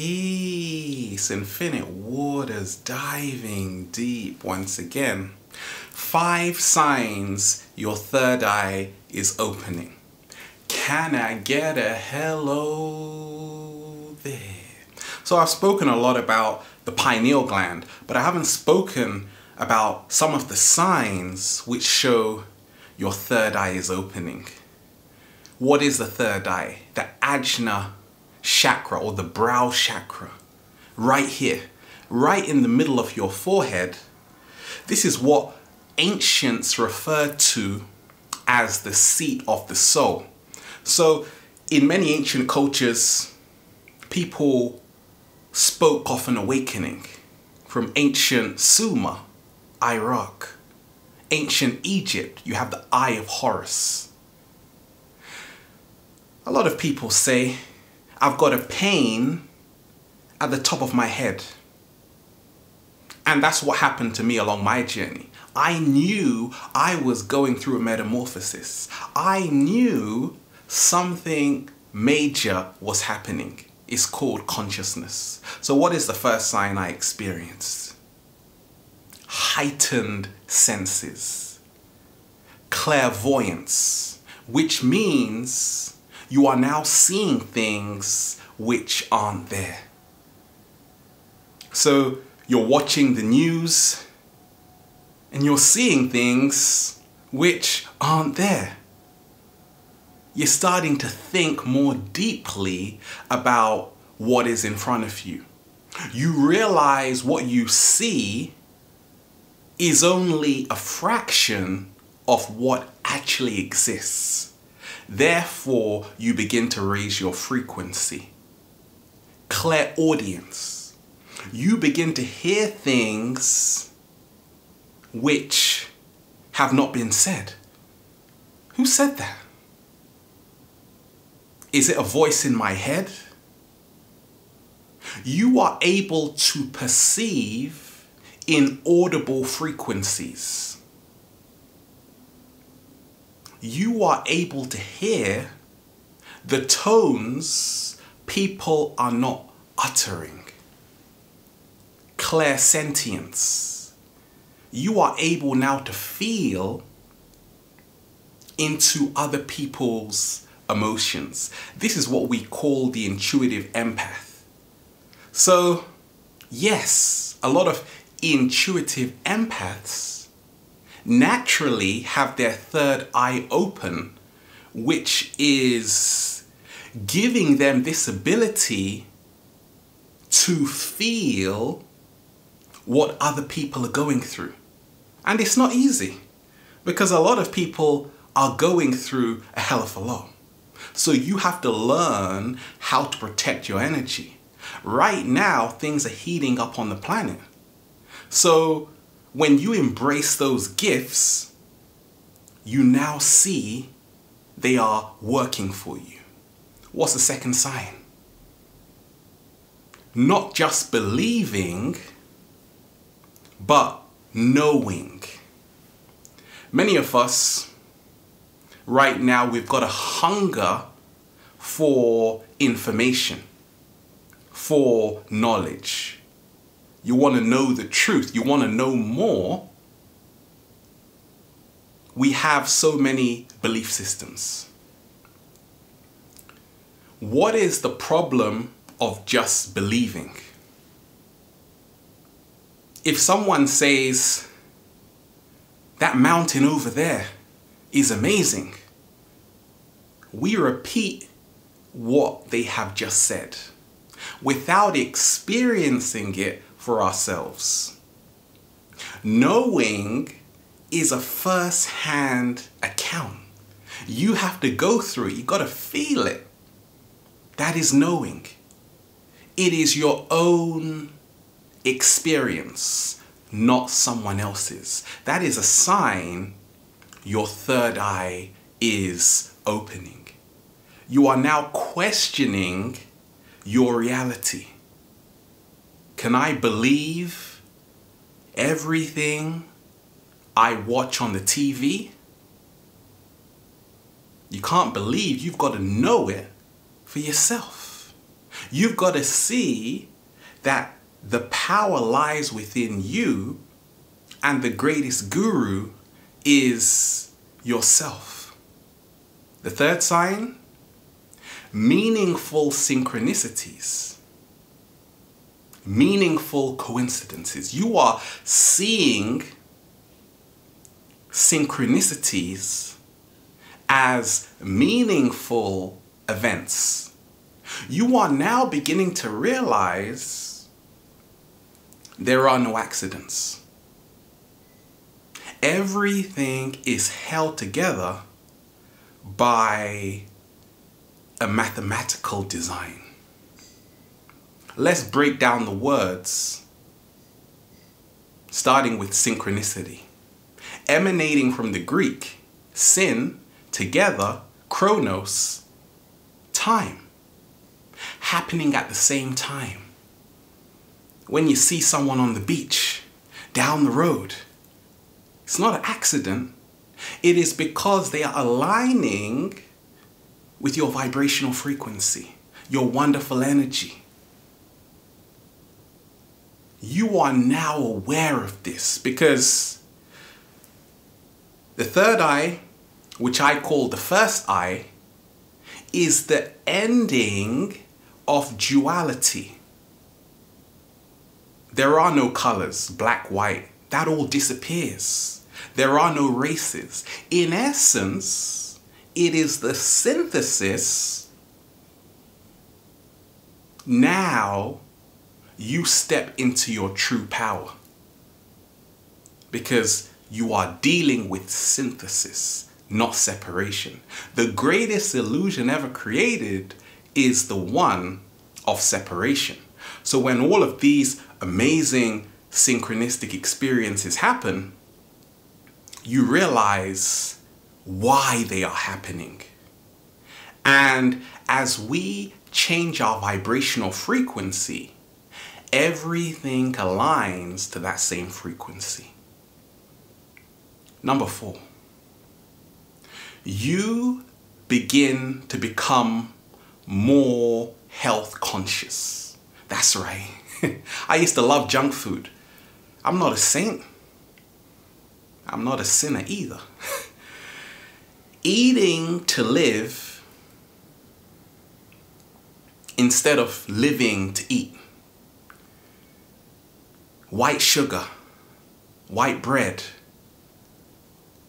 Peace, infinite waters diving deep once again. Five signs your third eye is opening. Can I get a hello there? So, I've spoken a lot about the pineal gland, but I haven't spoken about some of the signs which show your third eye is opening. What is the third eye? The ajna chakra or the brow chakra, right here, right in the middle of your forehead. This is what ancients referred to as the seat of the soul. So, in many ancient cultures, people spoke of an awakening from ancient Sumer, Iraq, ancient Egypt. You have the Eye of Horus. A lot of people say I've got a pain at the top of my head. And that's what happened to me along my journey. I knew I was going through a metamorphosis. I knew something major was happening. It's called consciousness. So, what is the first sign I experienced? Heightened senses, clairvoyance, which means you are now seeing things which aren't there. So you're watching the news and you're seeing things which aren't there. You're starting to think more deeply about what is in front of you. You realize what you see is only a fraction of what actually exists. Therefore, you begin to raise your frequency. Clairaudience. You begin to hear things which have not been said. Who said that? Is it a voice in my head? You are able to perceive inaudible frequencies you are able to hear the tones people are not uttering. Clairsentience. You are able now to feel into other people's emotions. This is what we call the intuitive empath. So, yes, a lot of intuitive empaths naturally have their third eye open, which is giving them this ability to feel what other people are going through. And it's not easy because a lot of people are going through a hell of a lot. So you have to learn how to protect your energy. Right now, things are heating up on the planet. So when you embrace those gifts, you now see they are working for you. What's the second sign? Not just believing, but knowing. Many of us, right now, we've got a hunger for information, for knowledge you want to know the truth, you want to know more, we have so many belief systems. What is the problem of just believing? If someone says, that mountain over there is amazing, we repeat what they have just said without experiencing it for ourselves. Knowing is a first hand account. You have to go through it, you got to feel it. That is knowing. It is your own experience, not someone else's. That is a sign your third eye is opening. You are now questioning your reality. Can I believe everything I watch on the TV? You can't believe, you've got to know it for yourself. You've got to see that the power lies within you and the greatest guru is yourself. The third sign meaningful synchronicities, meaningful coincidences. You are seeing synchronicities as meaningful events. You are now beginning to realize there are no accidents. Everything is held together by a mathematical design. Let's break down the words, starting with synchronicity. Emanating from the Greek, syn, together, chronos, time. Happening at the same time. When you see someone on the beach, down the road, it's not an accident. It is because they are aligning with your vibrational frequency, your wonderful energy. You are now aware of this because the third eye, which I call the first eye, is the ending of duality. There are no colors, black, white, that all disappears. There are no races. In essence, it is the synthesis. Now you step into your true power because you are dealing with synthesis, not separation. The greatest illusion ever created is the one of separation. So when all of these amazing synchronistic experiences happen, you realize why they are happening. And as we change our vibrational frequency, everything aligns to that same frequency. Number four, you begin to become more health conscious. That's right. I used to love junk food. I'm not a saint. I'm not a sinner either. eating to live instead of living to eat. White sugar, white bread,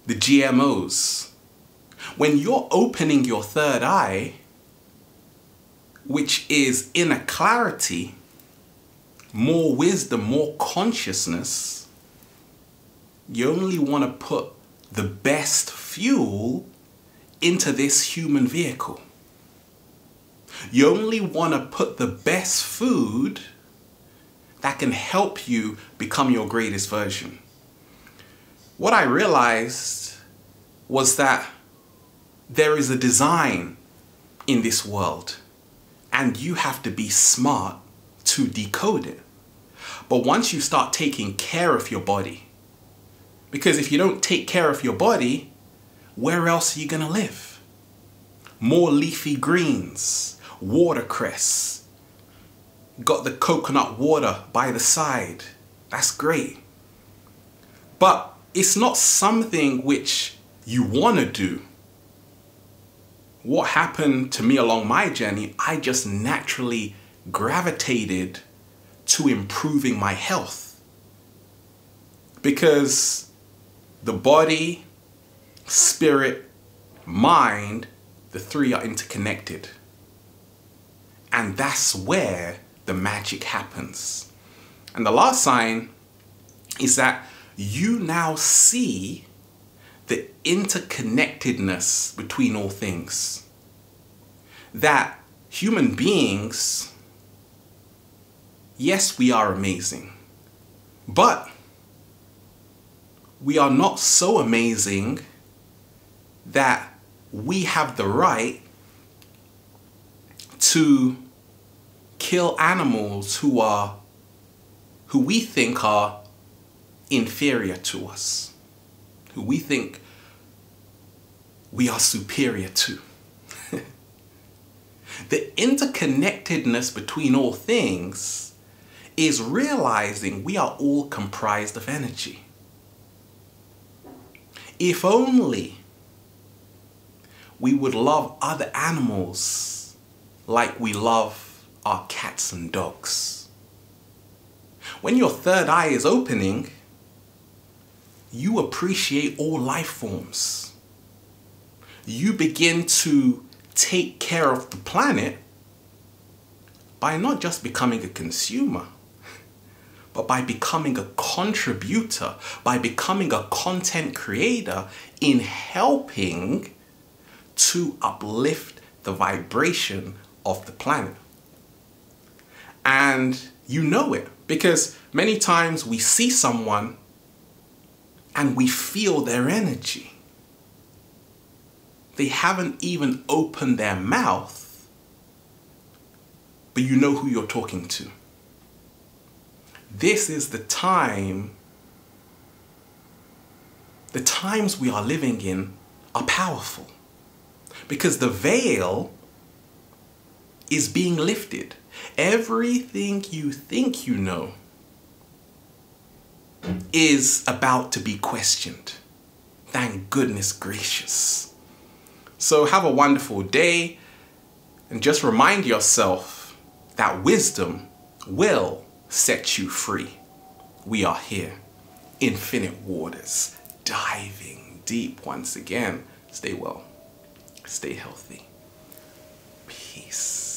the GMOs. When you're opening your third eye, which is inner clarity, more wisdom, more consciousness, you only want to put the best fuel into this human vehicle. You only want to put the best food that can help you become your greatest version. What I realized was that there is a design in this world and you have to be smart to decode it. But once you start taking care of your body, because if you don't take care of your body, where else are you going to live? More leafy greens, watercress, got the coconut water by the side. That's great. But it's not something which you want to do. What happened to me along my journey, I just naturally gravitated to improving my health. Because the body spirit, mind, the three are interconnected. And that's where the magic happens. And the last sign is that you now see the interconnectedness between all things. That human beings, yes, we are amazing, but we are not so amazing that we have the right to kill animals who are who we think are inferior to us, who we think we are superior to. The interconnectedness between all things is realizing we are all comprised of energy. If only we would love other animals like we love our cats and dogs. When your third eye is opening, you appreciate all life forms. You begin to take care of the planet by not just becoming a consumer, but by becoming a contributor, by becoming a content creator in helping to uplift the vibration of the planet. And you know it because many times we see someone and we feel their energy. They haven't even opened their mouth, but you know who you're talking to. This is the time, the times we are living in are powerful because the veil is being lifted. Everything you think you know is about to be questioned. Thank goodness gracious. So have a wonderful day and just remind yourself that wisdom will set you free. We are here, infinite waters, diving deep once again. Stay well, stay healthy. Peace.